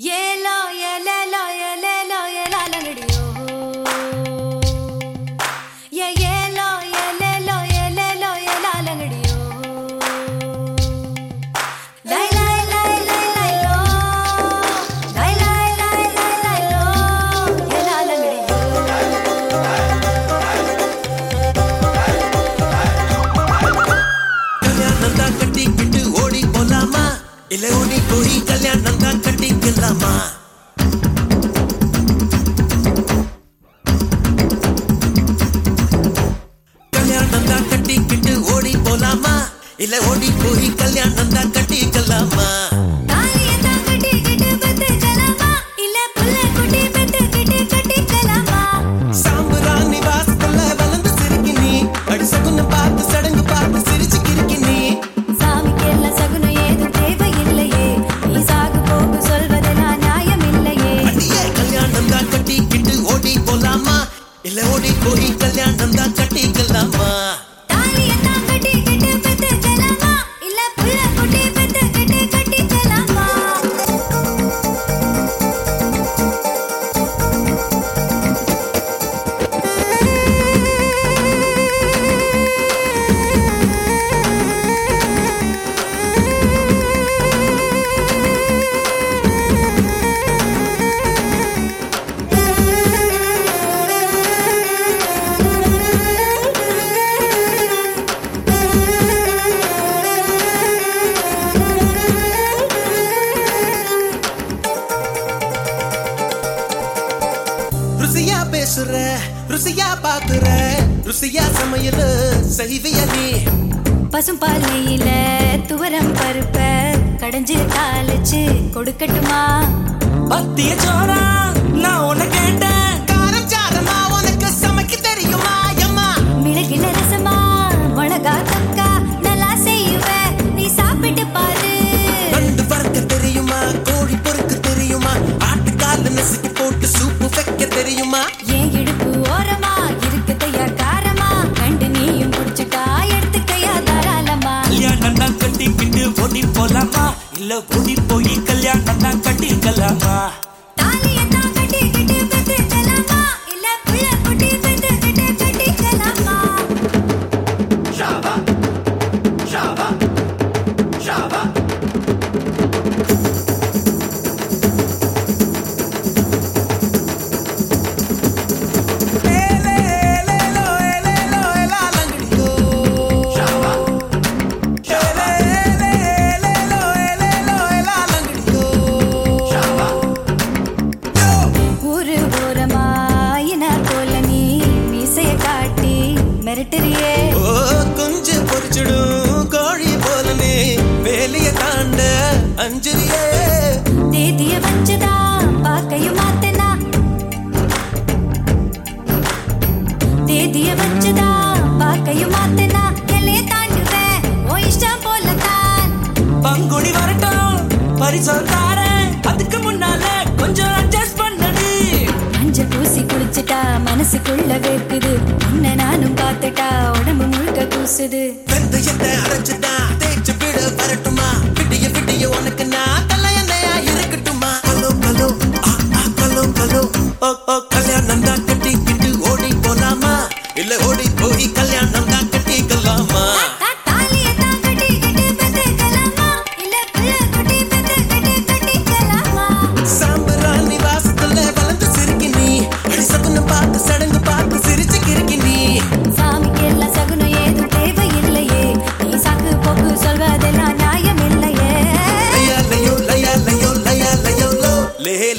Yeah. போலாமா போய் கல்யாணம் தான் கட்டிக்கலாமா கல்யாணம் தான் கட்டிக்கிட்டு ஓடி போலாமா? இல்ல ஓடி போய் கல்யாணம் தான் கட்டிக்கலாமா? கட்டி கல்யாணம் தான் கட்டி கல்லாமா? தாலியை தான் கட்டி பெத்துக்கலாமா இல்ல பேசுற ருசியா பாக்குற ருசியா சமையல் செய்விய நீ? பசும்பாலையில துவரம் பருப்ப கடைஞ்சு தாளிச்சு கொடுக்கட்டுமா? பத்திய சோரா போலாமா இல்ல போய் கல்யாணம் தான் கட்டிக்கலாமா தேதிய வச்சுதான் பாக்கையும் மாத்தனா எல்லைய தாண்டுவேன் ஓ இஷ்டம் போலதான் பங்குனி வரட்டும் பரிசம் தாரேன். அதுக்கு முன்னால கொஞ்சம் அட்ஜஸ்ட் பண்ணடி. மஞ்ச பூசி குளிச்சுட்டா மனசுக்குள்ள வேர்க்குது. உன்னை நானும் பார்த்துட்டா உடம்பு முழுக்க கூசுது. வெந்தயத்தை அரைச்சுட்டா deje